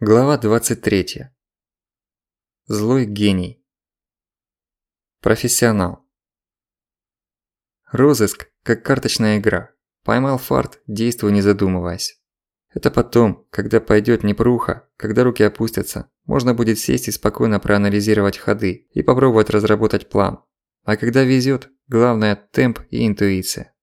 Глава 23. Злой гений. Профессионал. Розыск, как карточная игра. Поймал фарт, действуй не задумываясь. Это потом, когда пойдёт непруха, когда руки опустятся, можно будет сесть и спокойно проанализировать ходы и попробовать разработать план. А когда везёт, главное темп и интуиция.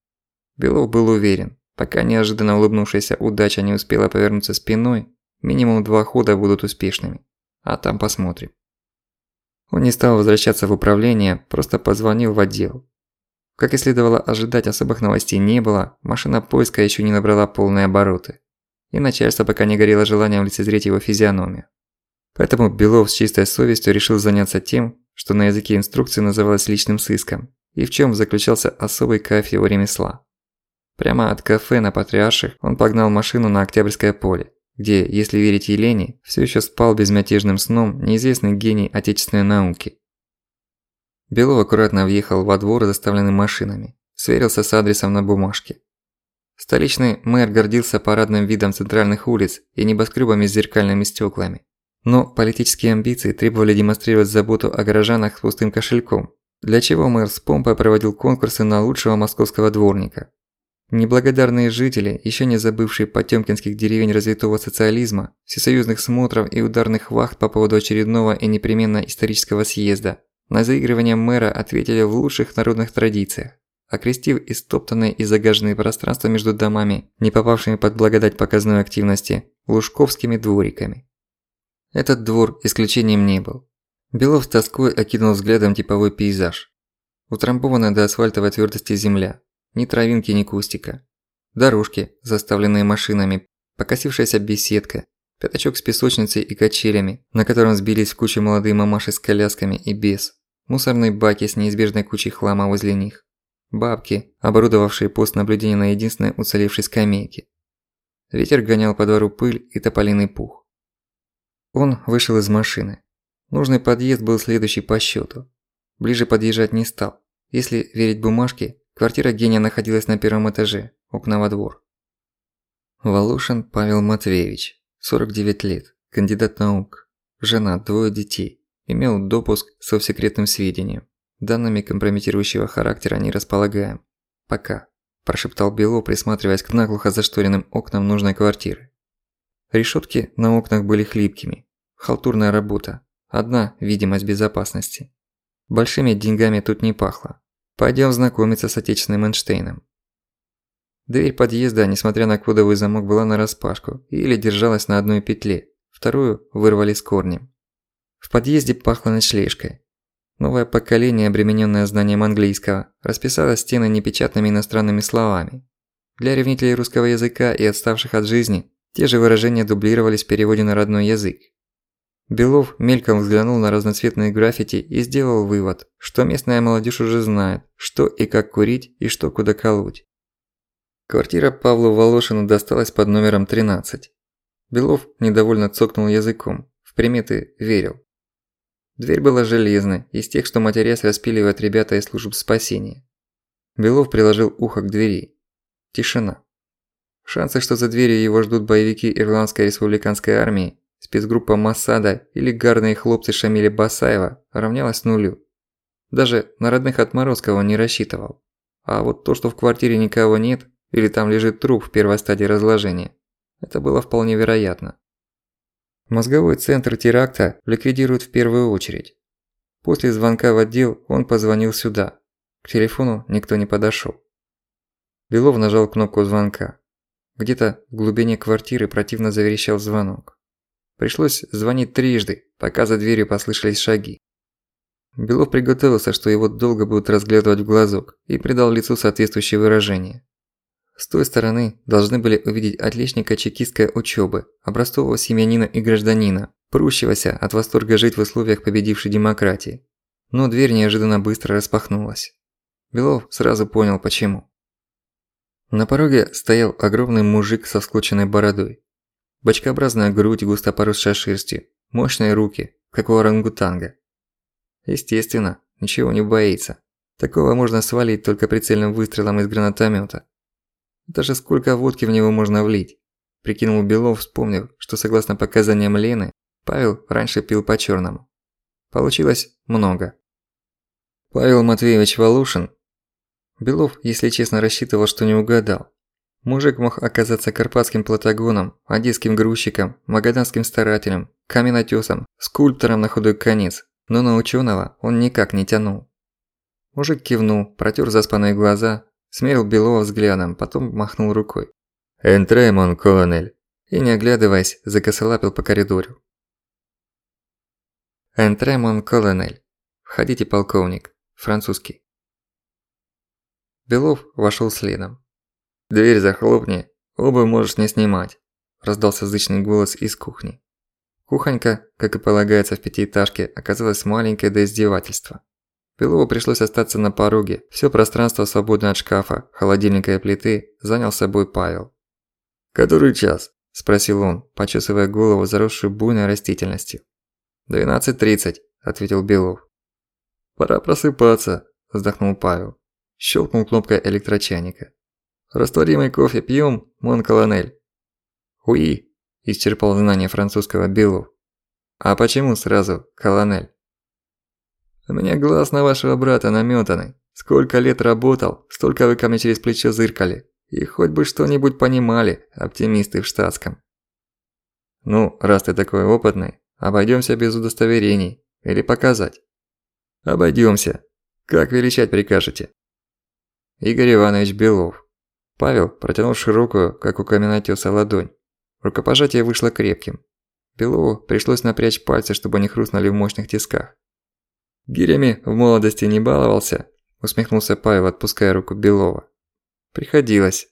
Белов был уверен, пока неожиданно улыбнувшаяся удача не успела повернуться спиной, Минимум два хода будут успешными. А там посмотрим. Он не стал возвращаться в управление, просто позвонил в отдел. Как и следовало ожидать, особых новостей не было, машина поиска еще не набрала полные обороты. И начальство пока не горело желанием лицезреть его физиономию. Поэтому Белов с чистой совестью решил заняться тем, что на языке инструкции называлось личным сыском, и в чем заключался особый кайф его ремесла. Прямо от кафе на Патриарших он погнал машину на Октябрьское поле, где, если верить Елене, все еще спал безмятежным сном неизвестный гений отечественной науки. Белов аккуратно въехал во двор, заставленный машинами, сверился с адресом на бумажке. Столичный мэр гордился парадным видом центральных улиц и небоскребами с зеркальными стеклами. Но политические амбиции требовали демонстрировать заботу о горожанах с пустым кошельком, для чего мэр с помпой проводил конкурсы на лучшего московского дворника, Неблагодарные жители, еще не забывшие потёмкинских деревень развитого социализма, всесоюзных смотров и ударных вахт по поводу очередного и непременно исторического съезда, на заигрывание мэра ответили в лучших народных традициях, окрестив истоптанные и загаженные пространства между домами, не попавшими под благодать показной активности, лужковскими двориками. Этот двор исключением не был. Белов с тоской окинул взглядом типовой пейзаж. Утрамбованная до асфальтовой твёрдости земля, ни травинки, ни кустика. Дорожки, заставленные машинами, покосившаяся беседка, пятачок с песочницей и качелями, на котором сбились в кучу молодые мамаши с колясками и без, мусорные баки с неизбежной кучей хлама возле них, бабки, оборудовавшие пост наблюдения на единственной уцелевшей скамейке. Ветер гонял по двору пыль и тополиный пух. Он вышел из машины. Нужный подъезд был следующий по счету. Ближе подъезжать не стал. Если верить бумажке, Квартира гения находилась на первом этаже, окна во двор. Волошин Павел Матвеевич, 49 лет, кандидат наук, жена, двое детей, имел допуск со секретным сведением. Данными компрометирующего характера не располагаем. Пока, прошептал Бело, присматриваясь к наглухо зашторенным окнам нужной квартиры. Решетки на окнах были хлипкими. Халтурная работа. Одна видимость безопасности. Большими деньгами тут не пахло. Пойдем знакомиться с отечественным Эйнштейном. Дверь подъезда, несмотря на кодовый замок, была нараспашку или держалась на одной петле, вторую вырвали с корнем. В подъезде пахло ночлежкой. Новое поколение, обремененное знанием английского, расписало стены непечатными иностранными словами. Для ревнителей русского языка и отставших от жизни, те же выражения дублировались в переводе на родной язык. Белов мельком взглянул на разноцветные граффити и сделал вывод, что местная молодежь уже знает, что и как курить и что куда колоть. Квартира Павлу Волошину досталась под номером 13. Белов недовольно цокнул языком, в приметы верил. Дверь была железной, из тех, что матерясь распиливают ребята из служб спасения. Белов приложил ухо к двери. Тишина. Шансы, что за дверью его ждут боевики Ирландской республиканской армии, спецгруппа Масада или гарные хлопцы Шамиля Басаева равнялась нулю. Даже на родных он не рассчитывал. А вот то, что в квартире никого нет, или там лежит труп в первой стадии разложения, это было вполне вероятно. Мозговой центр теракта ликвидируют в первую очередь. После звонка в отдел он позвонил сюда. К телефону никто не подошёл. Белов нажал кнопку звонка. Где-то в глубине квартиры противно заверещал звонок. Пришлось звонить трижды, пока за дверью послышались шаги. Белов приготовился, что его долго будут разглядывать в глазок, и придал лицу соответствующее выражение. С той стороны должны были увидеть отличника чекистской учёбы, образцового семьянина и гражданина, прущегося от восторга жить в условиях победившей демократии. Но дверь неожиданно быстро распахнулась. Белов сразу понял почему. На пороге стоял огромный мужик со склоченной бородой. Бочкообразная грудь, густо поросшая шерстью, мощные руки, как у орангутанга. Естественно, ничего не боится. Такого можно свалить только прицельным выстрелом из гранатомета. Даже сколько водки в него можно влить. Прикинул Белов, вспомнив, что согласно показаниям Лены, Павел раньше пил по-чёрному. Получилось много. Павел Матвеевич Волошин. Белов, если честно, рассчитывал, что не угадал. Мужик мог оказаться карпатским платагоном, одесским грузчиком, магаданским старателем, каменотёсом, скульптором на худой конец, но на учёного он никак не тянул. Мужик кивнул, протер заспанные глаза, смерил Белова взглядом, потом махнул рукой. «Энтрей, мон колонель!» И не оглядываясь, закосолапил по коридору. «Энтрей, мон колонель!» «Входите, полковник!» Французский. Белов вошел следом. «Дверь захлопни, оба можешь не снимать», – раздался зычный голос из кухни. Кухонька, как и полагается в пятиэтажке, оказалась маленькой до издевательства. Белову пришлось остаться на пороге, всё пространство свободное от шкафа, холодильника и плиты занял собой Павел. «Который час?» – спросил он, почесывая голову, заросшую буйной растительностью. «Двенадцать тридцать», – ответил Белов. «Пора просыпаться», – вздохнул Павел. Щелкнул кнопкой электрочайника. «Растворимый кофе пьём, мон колонель?» «Уи», – исчерпал знание французского Белов. «А почему сразу колонель?» «У меня глаз на вашего брата намётанный. Сколько лет работал, столько вы ко мне через плечо зыркали. И хоть бы что-нибудь понимали, оптимисты в штатском. Ну, раз ты такой опытный, обойдёмся без удостоверений. Или показать? Обойдёмся. Как величать прикажете? Игорь Иванович Белов. Павел протянул широкую, как у каменотёса, ладонь. Рукопожатие вышло крепким. Белову пришлось напрячь пальцы, чтобы они хрустнули в мощных тисках. «Гирями в молодости не баловался», – усмехнулся Павел, отпуская руку Белова. Приходилось.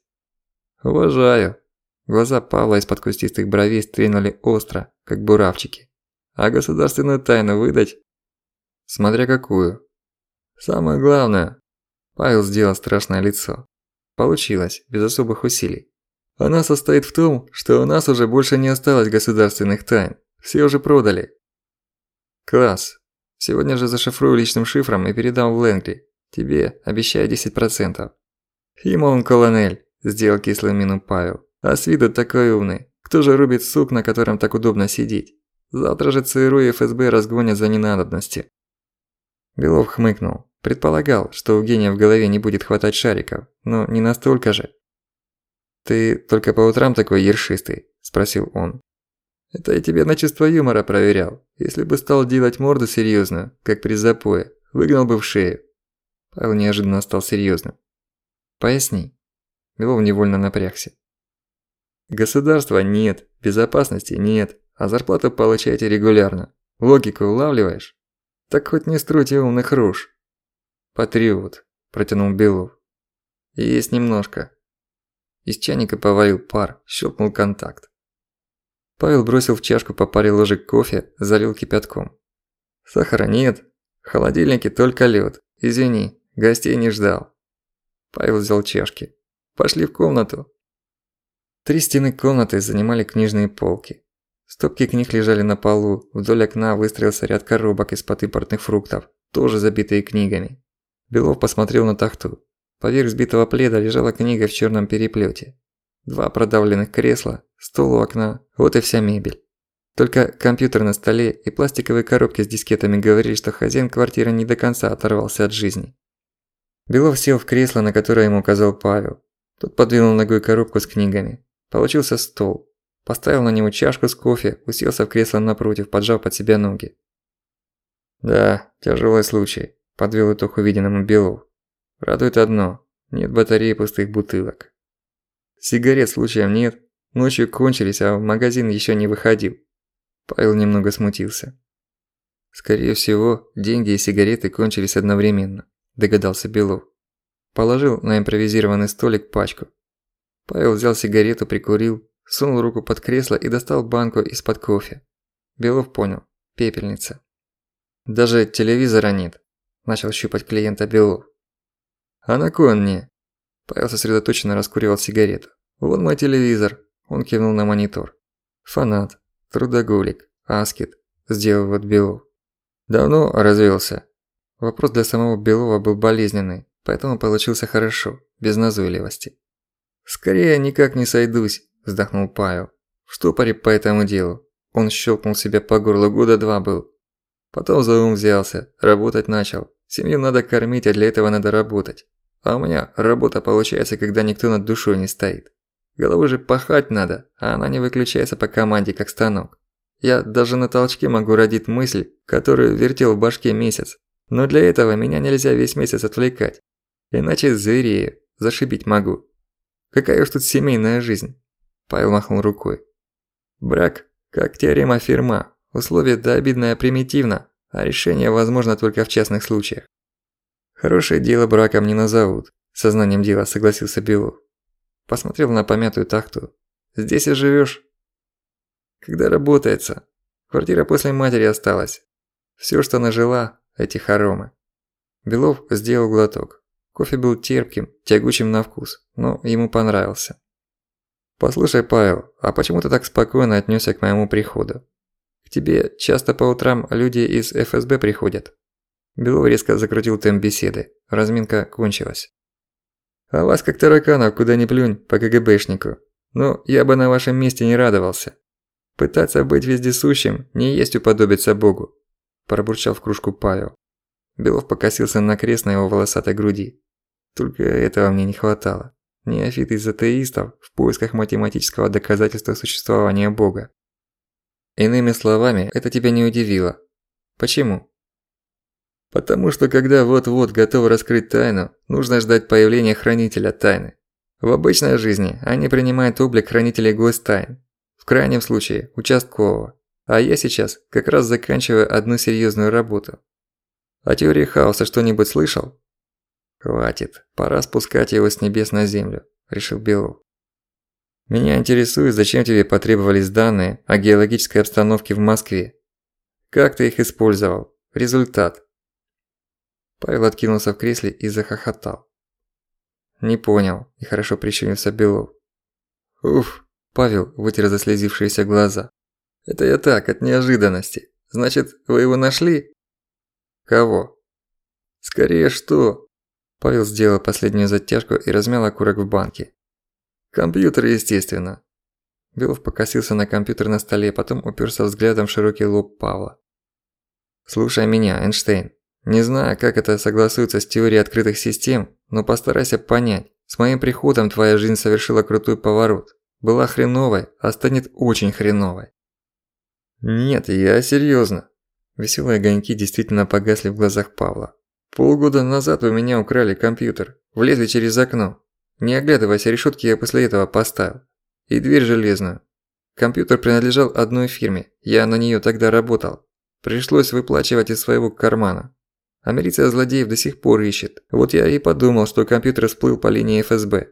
Уважаю. Глаза Павла из-под кустистых бровей стрельнули остро, как буравчики. А государственную тайну выдать? Смотря какую. Самое главное. Павел сделал страшное лицо. Получилось, без особых усилий. Она состоит в том, что у нас уже больше не осталось государственных тайн. Все уже продали. Класс. Сегодня же зашифрую личным шифром и передам в Лэнгли. Тебе обещаю 10%. «Фимон, колонель!» – сделал кислую мину Павел. «А с виду такой умный. Кто же рубит сук, на котором так удобно сидеть? Завтра же ЦРУ и ФСБ разгонят за ненадобности». Белов хмыкнул. Предполагал, что у гения в голове не будет хватать шариков, но не настолько же. «Ты только по утрам такой ершистый?» – спросил он. «Это я тебе на чувство юмора проверял. Если бы стал делать морду серьёзную, как при запое, выгнал бы в шею». Павел неожиданно стал серьёзным. Поясни. Белов невольно напрягся. Государства нет, безопасности нет, а зарплату получаете регулярно. Логику улавливаешь? Так хоть не стройте умных рож. Патриот, протянул Белов. Есть немножко. Из чайника повалил пар, щелкнул контакт. Павел бросил в чашку по паре ложек кофе, залил кипятком. Сахара нет, в холодильнике только лед. Извини, гостей не ждал. Павел взял чашки. «Пошли в комнату». Три стены комнаты занимали книжные полки. Стопки книг лежали на полу, вдоль окна выстроился ряд коробок из-под импортных фруктов, тоже забитые книгами. Белов посмотрел на тахту. Поверх сбитого пледа лежала книга в черном переплете. Два продавленных кресла, стол у окна, вот и вся мебель. Только компьютер на столе и пластиковые коробки с дискетами говорили, что хозяин квартиры не до конца оторвался от жизни. Белов сел в кресло, на которое ему указал Павел. Тот подвинул ногой коробку с книгами. Получился стол. Поставил на него чашку с кофе, уселся в кресло напротив, поджав под себя ноги. «Да, тяжелый случай», – подвел итог увиденному Белов. «Радует одно – нет батареи пустых бутылок. Сигарет случаем нет, ночью кончились, а в магазин еще не выходил». Павел немного смутился. Скорее всего, деньги и сигареты кончились одновременно догадался Белов. Положил на импровизированный столик пачку. Павел взял сигарету, прикурил, сунул руку под кресло и достал банку из-под кофе. Белов понял. Пепельница. Даже телевизора нет. Начал щупать клиента Белов. А на кой он мне? Павел сосредоточенно раскуривал сигарету. Вон мой телевизор. Он кивнул на монитор. Фанат. Трудоголик. Аскет. Сделал вот Белов. Давно развелся. Вопрос для самого Белова был болезненный, поэтому получился хорошо, без назойливости. «Скорее никак не сойдусь», –– вздохнул Павел. «В штопоре по этому делу. Он щелкнул себя по горлу, года два был. Потом за ум взялся, работать начал. Семью надо кормить, а для этого надо работать. А у меня работа получается, когда никто над душой не стоит. Голову же пахать надо, а она не выключается по команде, как станок. Я даже на толчке могу родить мысль, которую вертел в башке месяц. Но для этого меня нельзя весь месяц отвлекать. Иначе зверею, зашибить могу. Какая уж тут семейная жизнь. Павел махнул рукой. Брак, как теорема Ферма, условие да обидное примитивно, а решение возможно только в частных случаях. Хорошее дело браком не назовут, сознанием дела согласился Белов. Посмотрел на помятую тахту. Здесь и живешь. Когда работается. Квартира после матери осталась. Все, что нажила, эти хоромы. Белов сделал глоток. Кофе был терпким, тягучим на вкус, но ему понравился. «Послушай, Павел, а почему ты так спокойно отнесся к моему приходу? Тебе часто по утрам люди из ФСБ приходят?» Белов резко закрутил темп беседы. Разминка кончилась. А вас как тараканов куда ни плюнь по КГБшнику. Ну, я бы на вашем месте не радовался. Пытаться быть вездесущим не есть уподобиться Богу. Пробурчал в кружку Павел. Белов покосился на крест на его волосатой груди. Только этого мне не хватало. Неофит из атеистов в поисках математического доказательства существования Бога. Иными словами, это тебя не удивило. Почему? Потому что когда вот-вот готов раскрыть тайну, нужно ждать появления хранителя тайны. В обычной жизни они принимают облик хранителей гостайн. В крайнем случае – участкового. А я сейчас как раз заканчиваю одну серьезную работу. О теории хаоса что-нибудь слышал? Хватит, пора спускать его с небес на землю, решил Белов. Меня интересует, зачем тебе потребовались данные о геологической обстановке в Москве. Как ты их использовал? Результат. Павел откинулся в кресле и захохотал. «Не понял», – нехорошо прищурился Белов. «Уф», – Павел вытер заслезившиеся глаза. «Это я так, от неожиданности. Значит, вы его нашли?» «Кого?» «Скорее что?» Павел сделал последнюю затяжку и размял окурок в банке. «Компьютер, естественно». Белов покосился на компьютер на столе, потом уперся взглядом в широкий лоб Павла. «Слушай меня, Эйнштейн. Не знаю, как это согласуется с теорией открытых систем, но постарайся понять. С моим приходом твоя жизнь совершила крутой поворот. Была хреновой, а станет очень хреновой. Нет, я серьёзно. Веселые огоньки действительно погасли в глазах Павла. Полгода назад у меня украли компьютер, влезли через окно. Не оглядываясь, решетки я после этого поставил. И дверь железную. Компьютер принадлежал одной фирме, я на неё тогда работал. Пришлось выплачивать из своего кармана. А милиция злодеев до сих пор ищет. Вот я и подумал, что компьютер всплыл по линии ФСБ.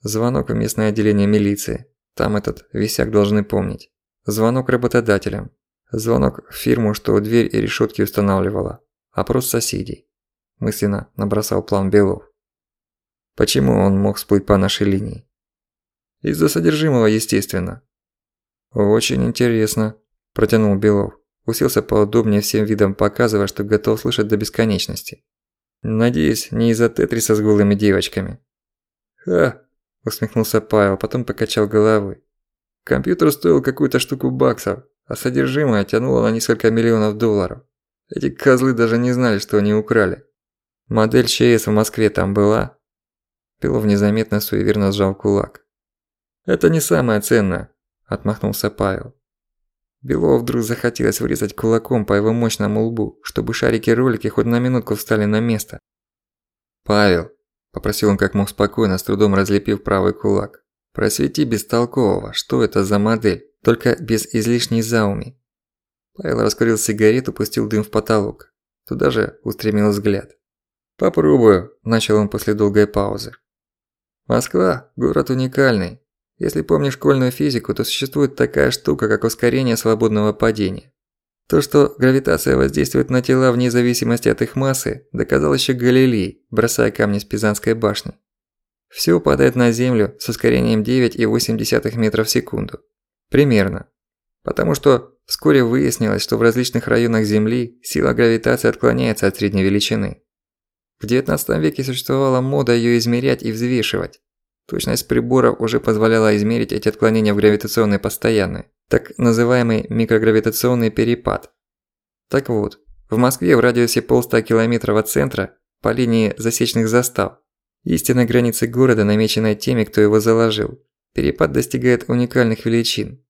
Звонок в местное отделение милиции. Там этот висяк должны помнить. Звонок работодателям. Звонок в фирму, что дверь и решетки устанавливала. Опрос соседей. Мысленно набросал план Белов. Почему он мог всплыть по нашей линии? Из-за содержимого, естественно. Очень интересно, протянул Белов. Уселся поудобнее всем видом, показывая, что готов слышать до бесконечности. «Надеюсь, не из-за Тетриса с голыми девочками». «Ха!» – усмехнулся Павел, потом покачал головой. «Компьютер стоил какую-то штуку баксов, а содержимое тянуло на несколько миллионов долларов. Эти козлы даже не знали, что они украли. Модель ЧС в Москве там была?» Пилов незаметно суеверно сжал кулак. «Это не самое ценное», – отмахнулся Павел. Белову вдруг захотелось врезать кулаком по его мощному лбу, чтобы шарики-ролики хоть на минутку встали на место. «Павел», – попросил он как мог спокойно, с трудом разлепив правый кулак, – «просвети бестолкового, что это за модель, только без излишней зауми». Павел раскурил сигарету, пустил дым в потолок. Туда же устремил взгляд. «Попробую», – начал он после долгой паузы. «Москва – город уникальный, если помнишь школьную физику, то существует такая штука, как ускорение свободного падения. То, что гравитация воздействует на тела вне зависимости от их массы, доказал еще Галилей, бросая камни с Пизанской башни. Всё падает на Землю с ускорением 9,8 метров в секунду. Примерно. Потому что вскоре выяснилось, что в различных районах Земли сила гравитации отклоняется от средней величины. В XIX веке существовала мода её измерять и взвешивать. Точность приборов уже позволяла измерить эти отклонения в гравитационной постоянной, так называемый микрогравитационный перепад. Так вот, в Москве в радиусе полста километров от центра, по линии засечных застав, истинной границы города, намеченной теми, кто его заложил, перепад достигает уникальных величин.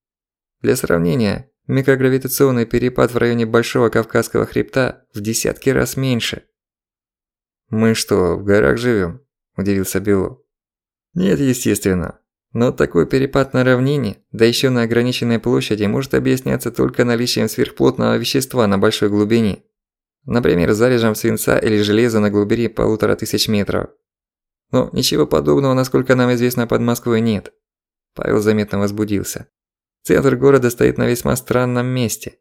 Для сравнения, микрогравитационный перепад в районе Большого Кавказского хребта в десятки раз меньше. «Мы что, в горах живем? удивился Бело. «Нет, естественно. Но такой перепад на равнине, да еще на ограниченной площади, может объясняться только наличием сверхплотного вещества на большой глубине. Например, залежем свинца или железа на глубине полутора тысяч метров. Но ничего подобного, насколько нам известно, под Москвой нет. Павел заметно возбудился. Центр города стоит на весьма странном месте.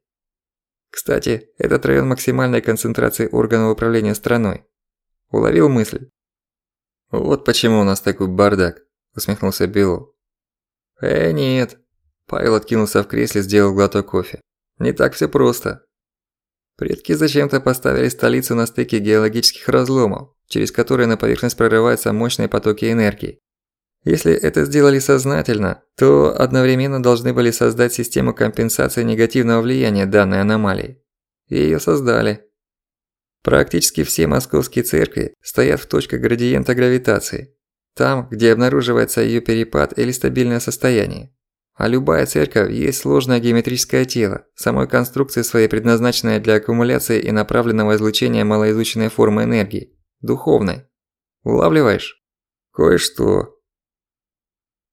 Кстати, этот район максимальной концентрации органов управления страной. Уловил мысль? Вот почему у нас такой бардак усмехнулся Билл. «Э, нет». Павел откинулся в кресле, сделал глоток кофе. «Не так все просто. Предки зачем-то поставили столицу на стыке геологических разломов, через которые на поверхность прорываются мощные потоки энергии. Если это сделали сознательно, то одновременно должны были создать систему компенсации негативного влияния данной аномалии. И её создали. Практически все московские церкви стоят в точках градиента гравитации, там, где обнаруживается ее перепад или стабильное состояние. А любая церковь есть сложное геометрическое тело, самой конструкции своей предназначенное для аккумуляции и направленного излучения малоизученной формы энергии, духовной. Улавливаешь? Кое-что.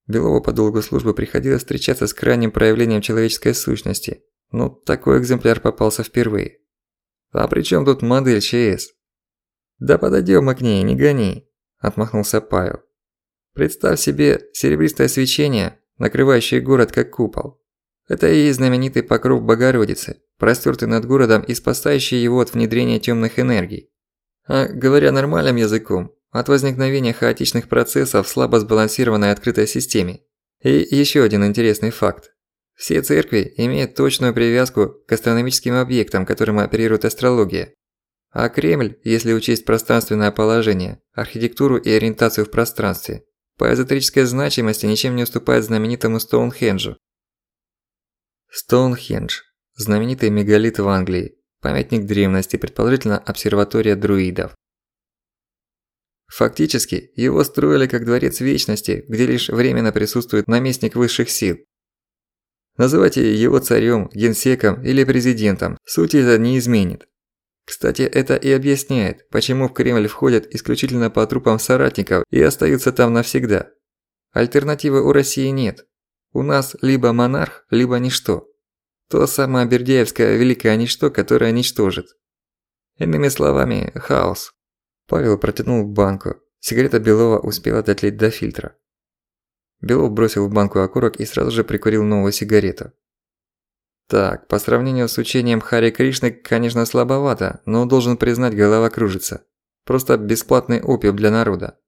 Белову по долгу службы приходилось встречаться с крайним проявлением человеческой сущности, но такой экземпляр попался впервые. А при чем тут модель ЧС? Да подойдем мы к ней, не гони, отмахнулся Павел. Представь себе серебристое свечение, накрывающее город как купол. Это и есть знаменитый покров Богородицы, простёртый над городом и спасающий его от внедрения тёмных энергий. А говоря нормальным языком, от возникновения хаотичных процессов в слабо сбалансированной открытой системе. И ещё один интересный факт. Все церкви имеют точную привязку к астрономическим объектам, которым оперирует астрология. А Кремль, если учесть пространственное положение, архитектуру и ориентацию в пространстве, по эзотерической значимости ничем не уступает знаменитому Стоунхенджу. Стоунхендж – знаменитый мегалит в Англии, памятник древности, предположительно обсерватория друидов. Фактически, его строили как дворец вечности, где лишь временно присутствует наместник высших сил. Называйте его царем, генсеком или президентом, суть это не изменит. Кстати, это и объясняет, почему в Кремль входят исключительно по трупам соратников и остаются там навсегда. Альтернативы у России нет. У нас либо монарх, либо ничто. То самое Бердяевское великое ничто, которое ничтожит. Иными словами, хаос. Павел протянул банку. Сигарета Белова успела дотлеть до фильтра. Белов бросил в банку окурок и сразу же прикурил новую сигарету. Так, по сравнению с учением Хари Кришны, конечно, слабовато, но должен признать, голова кружится. Просто бесплатный опиум для народа.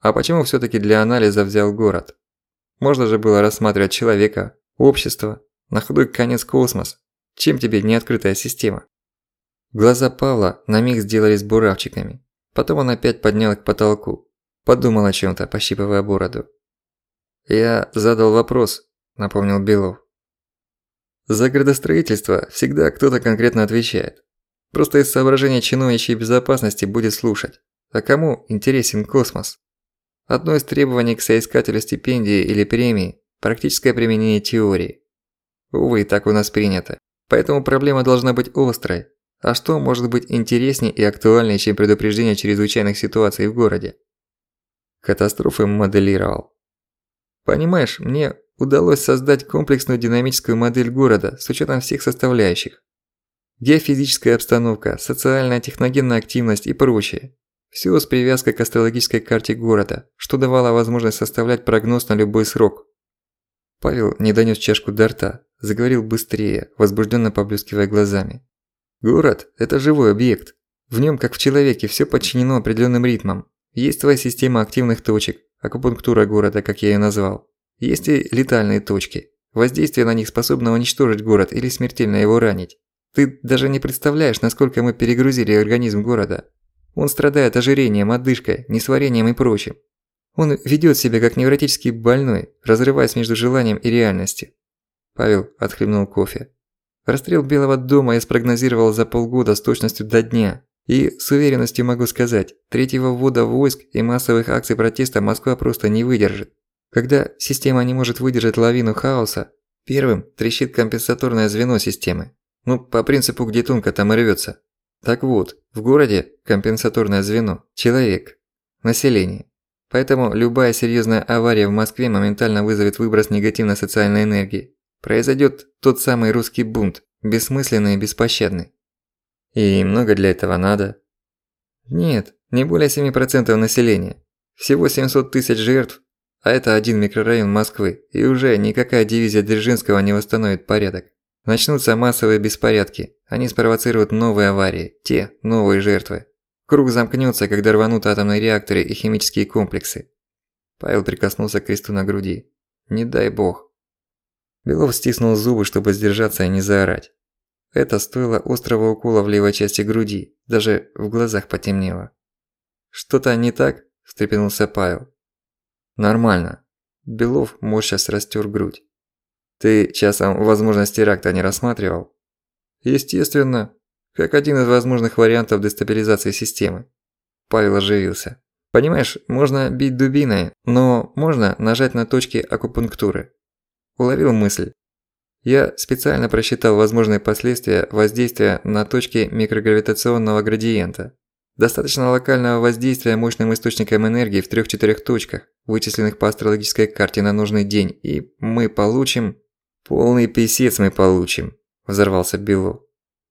А почему всё-таки для анализа взял город? Можно же было рассматривать человека, общество, на худой конец космос. Чем тебе не открытая система? Глаза Павла на миг сделались буравчиками. Потом он опять поднял к потолку. Подумал о чём-то, пощипывая бороду. «Я задал вопрос», – напомнил Белов. За градостроительство всегда кто-то конкретно отвечает. Просто из соображения чиновничьей безопасности будет слушать. А кому интересен космос? Одно из требований к соискателю стипендии или премии – практическое применение теории. Увы, так у нас принято. Поэтому проблема должна быть острой. А что может быть интереснее и актуальнее, чем предупреждение чрезвычайных ситуаций в городе? Катастрофы моделировал. Понимаешь, мне удалось создать комплексную динамическую модель города с учетом всех составляющих. Геофизическая обстановка, социальная техногенная активность и прочее. Всё с привязкой к астрологической карте города, что давало возможность составлять прогноз на любой срок. Павел не донёс чашку до рта, заговорил быстрее, возбужденно поблескивая глазами. Город – это живой объект. В нём, как в человеке, всё подчинено определённым ритмам. Есть твоя система активных точек, акупунктура города, как я её назвал. Есть и летальные точки. Воздействие на них способно уничтожить город или смертельно его ранить. Ты даже не представляешь, насколько мы перегрузили организм города. Он страдает ожирением, одышкой, несварением и прочим. Он ведёт себя как невротический больной, разрываясь между желанием и реальностью. Павел отхлебнул кофе. Расстрел Белого дома я спрогнозировал за полгода с точностью до дня. И с уверенностью могу сказать, третьего ввода войск и массовых акций протеста Москва просто не выдержит. Когда система не может выдержать лавину хаоса, первым трещит компенсаторное звено системы. Ну, по принципу, где тонко, там и рвётся. Так вот, в городе компенсаторное звено – человек, население. Поэтому любая серьёзная авария в Москве моментально вызовет выброс негативной социальной энергии. Произойдёт тот самый русский бунт, бессмысленный и беспощадный. И много для этого надо? Нет, не более 7% населения. Всего 700 тысяч жертв, а это один микрорайон Москвы, и уже никакая дивизия Дзержинского не восстановит порядок. Начнутся массовые беспорядки, они спровоцируют новые аварии, те новые жертвы. Круг замкнется, когда рванут атомные реакторы и химические комплексы. Павел прикоснулся к кресту на груди. Не дай бог. Белов стиснул зубы, чтобы сдержаться и не заорать. Это стоило острого укола в левой части груди, даже в глазах потемнело. «Что-то не так?» – встрепенулся Павел. «Нормально». Белов морщась растер грудь. «Ты часом возможность теракта не рассматривал?» «Естественно. Как один из возможных вариантов дестабилизации системы». Павел оживился. «Понимаешь, можно бить дубиной, но можно нажать на точки акупунктуры. Уловил мысль. Я специально просчитал возможные последствия воздействия на точки микрогравитационного градиента. Достаточно локального воздействия мощным источником энергии в 3-4 точках, вычисленных по астрологической карте на нужный день, и мы получим... Полный писец мы получим, взорвался Бело.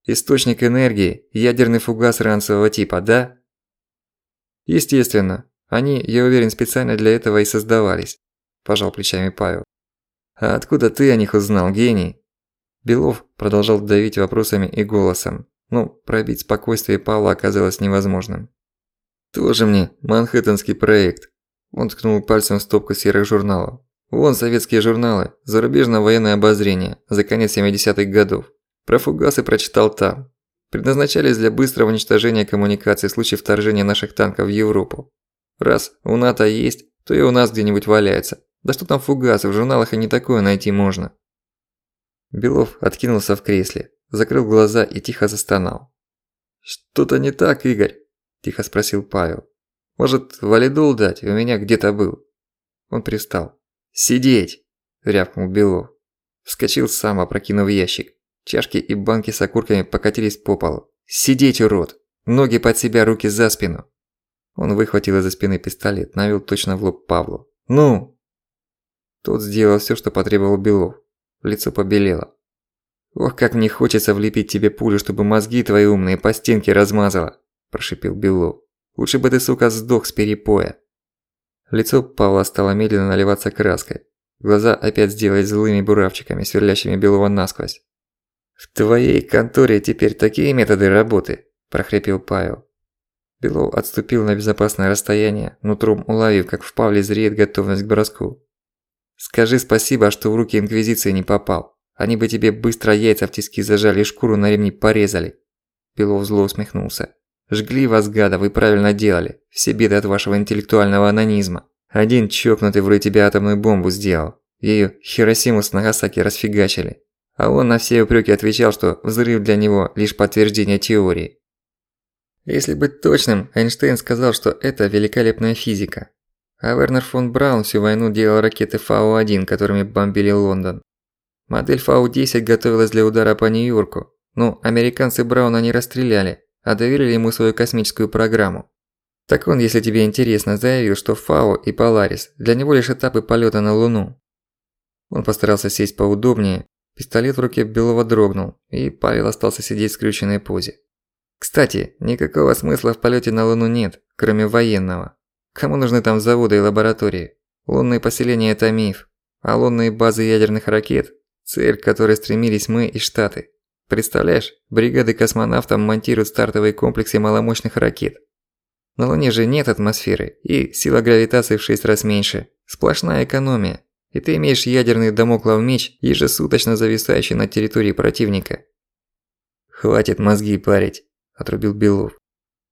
Источник энергии – ядерный фугас ранцевого типа, да? Естественно. Они, я уверен, специально для этого и создавались, пожал плечами Павел. «А откуда ты о них узнал, гений?» Белов продолжал давить вопросами и голосом. Ну, пробить спокойствие Павла оказалось невозможным. «Тоже мне манхэттенский проект». Он ткнул пальцем в стопку серых журналов. «Вон советские журналы, зарубежное военное обозрение, за конец 70-х годов. Про фугасы прочитал там. Предназначались для быстрого уничтожения коммуникаций в случае вторжения наших танков в Европу. Раз у НАТО есть, то и у нас где-нибудь валяется. Да что там фугасы, в журналах и не такое найти можно. Белов откинулся в кресле, закрыл глаза и тихо застонал. «Что-то не так, Игорь?» – тихо спросил Павел. «Может, валидол дать? У меня где-то был». Он пристал. «Сидеть!» – рявкнул Белов. Вскочил сам, опрокинув ящик. Чашки и банки с окурками покатились по полу. «Сидеть, урод! Ноги под себя, руки за спину!» Он выхватил из-за спины пистолет, навел точно в лоб Павлу. «Ну!» Тот сделал всё, что потребовал Белов. Лицо побелело. «Ох, как мне хочется влепить тебе пулю, чтобы мозги твои умные по стенке размазало!» – прошипел Белов. «Лучше бы ты, сука, сдох с перепоя!» Лицо Павла стало медленно наливаться краской. Глаза опять сделались злыми буравчиками, сверлящими Белова насквозь. «В твоей конторе теперь такие методы работы!» – прохрипел Павел. Белов отступил на безопасное расстояние, нутром уловив, как в Павле зреет готовность к броску. Скажи спасибо, что в руки Инквизиции не попал. Они бы тебе быстро яйца в тиски зажали и шкуру на ремни порезали. Белов зло усмехнулся. Жгли вас, гада, вы правильно делали. Все беды от вашего интеллектуального анонизма. Один чокнутый вроде тебя атомную бомбу сделал. Ею Хиросиму с Нагасаки расфигачили. А он на все упреки отвечал, что взрыв для него лишь подтверждение теории. Если быть точным, Эйнштейн сказал, что это великолепная физика. А Вернер фон Браун всю войну делал ракеты Фау-1, которыми бомбили Лондон. Модель Фау-10 готовилась для удара по Нью-Йорку. Ну, американцы Брауна не расстреляли, а доверили ему свою космическую программу. Так он, если тебе интересно, заявил, что Фау и Поларис для него лишь этапы полета на Луну. Он постарался сесть поудобнее, пистолет в руке Белого дрогнул, и Павел остался сидеть в скрюченной позе. Кстати, никакого смысла в полете на Луну нет, кроме военного. Кому нужны там заводы и лаборатории? Лунные поселения – это миф. А лунные базы ядерных ракет – цель, к которой стремились мы и Штаты. Представляешь, бригады космонавтов монтируют стартовые комплексы маломощных ракет. На Луне же нет атмосферы, и сила гравитации в 6 раз меньше. Сплошная экономия. И ты имеешь ядерный домоклов меч, ежесуточно зависающий над территорией противника. «Хватит мозги парить», – отрубил Белов.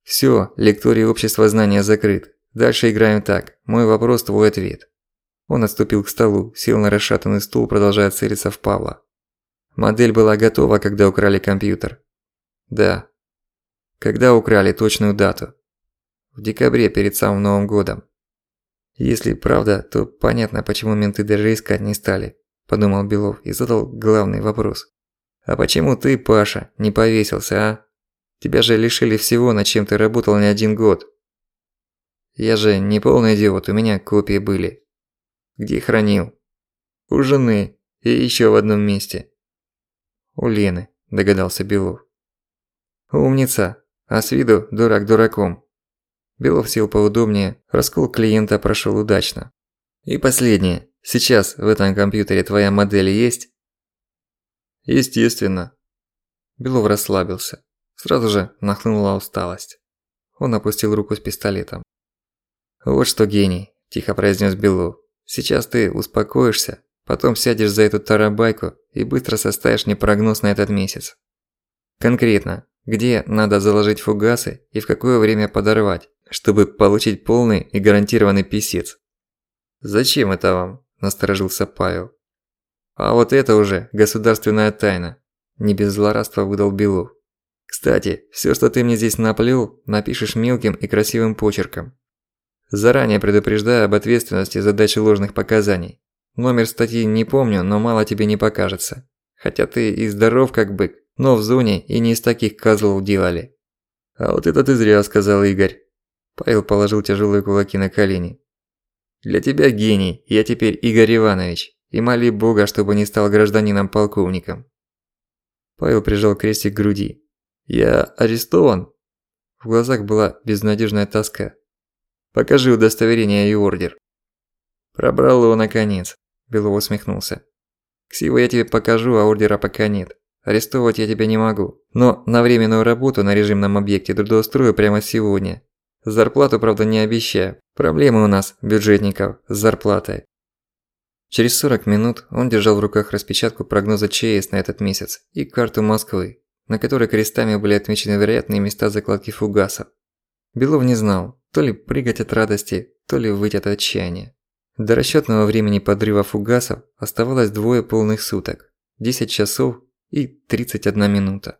«Всё, лекторий общества знания закрыт. Дальше играем так. Мой вопрос, твой ответ. Он отступил к столу, сел на расшатанный стул, продолжая целиться в Павла. Модель была готова, когда украли компьютер. Да. Когда украли точную дату? В декабре, перед самым Новым годом. Если правда, то понятно, почему менты даже искать не стали, подумал Белов и задал главный вопрос. А почему ты, Паша, не повесился, а? Тебя же лишили всего, над чем ты работал не один год. Я же не полный идиот, у меня копии были. Где хранил? У жены и еще в одном месте. У Лены, догадался Белов. Умница, а с виду дурак дураком. Белов сел поудобнее, раскол клиента прошел удачно. И последнее. Сейчас в этом компьютере твоя модель есть? Естественно. Белов расслабился. Сразу же нахлынула усталость. Он опустил руку с пистолетом. «Вот что, гений», – тихо произнес Белов. «Сейчас ты успокоишься, потом сядешь за эту тарабайку и быстро составишь мне прогноз на этот месяц. Конкретно, где надо заложить фугасы и в какое время подорвать, чтобы получить полный и гарантированный писец. «Зачем это вам?» – насторожился Павел. «А вот это уже государственная тайна», – не без злорадства выдал Белов. «Кстати, всё, что ты мне здесь наплел, напишешь мелким и красивым почерком. Заранее предупреждаю об ответственности за дачу ложных показаний. Номер статьи не помню, но мало тебе не покажется. Хотя ты и здоров как бык, но в зоне и не из таких козлов делали». «А вот это ты зря», – сказал Игорь. Павел положил тяжелые кулаки на колени. «Для тебя гений, я теперь Игорь Иванович, и моли Бога, чтобы не стал гражданином-полковником». Павел прижал крестик к груди. «Я арестован?» В глазах была безнадежная тоска. «Покажи удостоверение и ордер». «Пробрал его наконец», – Белов усмехнулся. «Ксиву я тебе покажу, а ордера пока нет. Арестовывать я тебя не могу. Но на временную работу на режимном объекте трудоустрою прямо сегодня. Зарплату, правда, не обещаю. Проблемы у нас, бюджетников, с зарплатой. Через 40 минут он держал в руках распечатку прогноза ЧС на этот месяц и карту Москвы, на которой крестами были отмечены вероятные места закладки фугасов. Белов не знал, то ли прыгать от радости, то ли выть от отчаяния. До расчетного времени подрыва фугасов оставалось двое полных суток, 10 часов и 31 минута.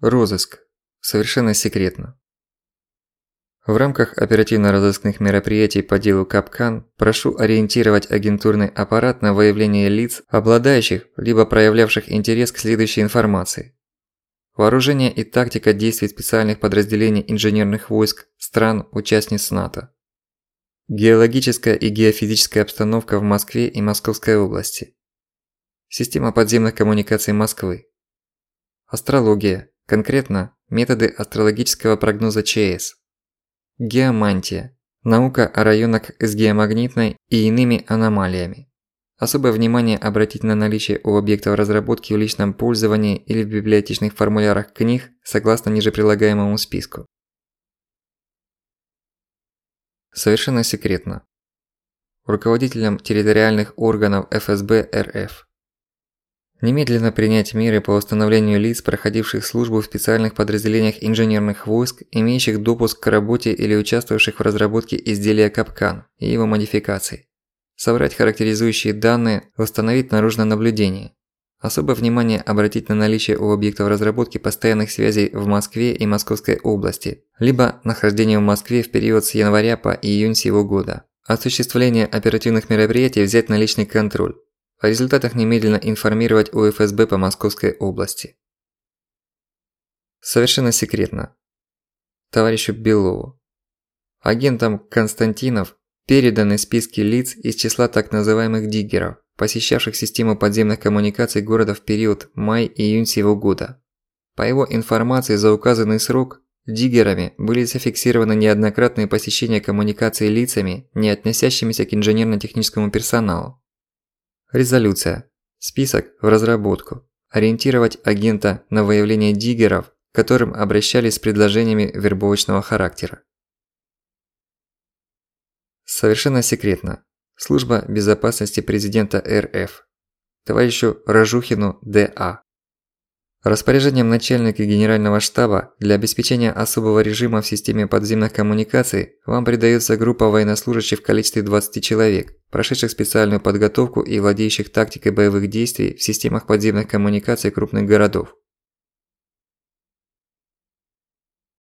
Розыск. Совершенно секретно. В рамках оперативно-розыскных мероприятий по делу Капкан прошу ориентировать агентурный аппарат на выявление лиц, обладающих либо проявлявших интерес к следующей информации. Вооружение и тактика действий специальных подразделений инженерных войск стран-участниц НАТО. Геологическая и геофизическая обстановка в Москве и Московской области. Система подземных коммуникаций Москвы. Астрология, конкретно Методы астрологического прогноза ЧС. Геомантия. Наука о районах с геомагнитной и иными аномалиями. Особое внимание обратить на наличие у объектов разработки в личном пользовании или в библиотечных формулярах книг согласно ниже прилагаемому списку. Совершенно секретно. Руководителям территориальных органов ФСБ РФ. Немедленно принять меры по установлению лиц, проходивших службу в специальных подразделениях инженерных войск, имеющих допуск к работе или участвовавших в разработке изделия Капкан и его модификаций. Собрать характеризующие данные, установить наружное наблюдение. Особое внимание обратить на наличие у объектов разработки постоянных связей в Москве и Московской области, либо нахождение в Москве в период с января по июнь сего года. Осуществление оперативных мероприятий взять на личный контроль. О результатах немедленно информировать УФСБ по Московской области. Совершенно секретно. Товарищу Белову. Агентам Константинов переданы списки лиц из числа так называемых диггеров, посещавших систему подземных коммуникаций города в период май-июнь сего года. По его информации за указанный срок диггерами были зафиксированы неоднократные посещения коммуникаций лицами, не относящимися к инженерно-техническому персоналу. Резолюция. Список в разработку. Ориентировать агента на выявление диггеров, к которым обращались с предложениями вербовочного характера. Совершенно секретно. Служба безопасности президента РФ. Товарищу Рожухину Д.А. Распоряжением начальника генерального штаба для обеспечения особого режима в системе подземных коммуникаций вам придается группа военнослужащих в количестве 20 человек, прошедших специальную подготовку и владеющих тактикой боевых действий в системах подземных коммуникаций крупных городов.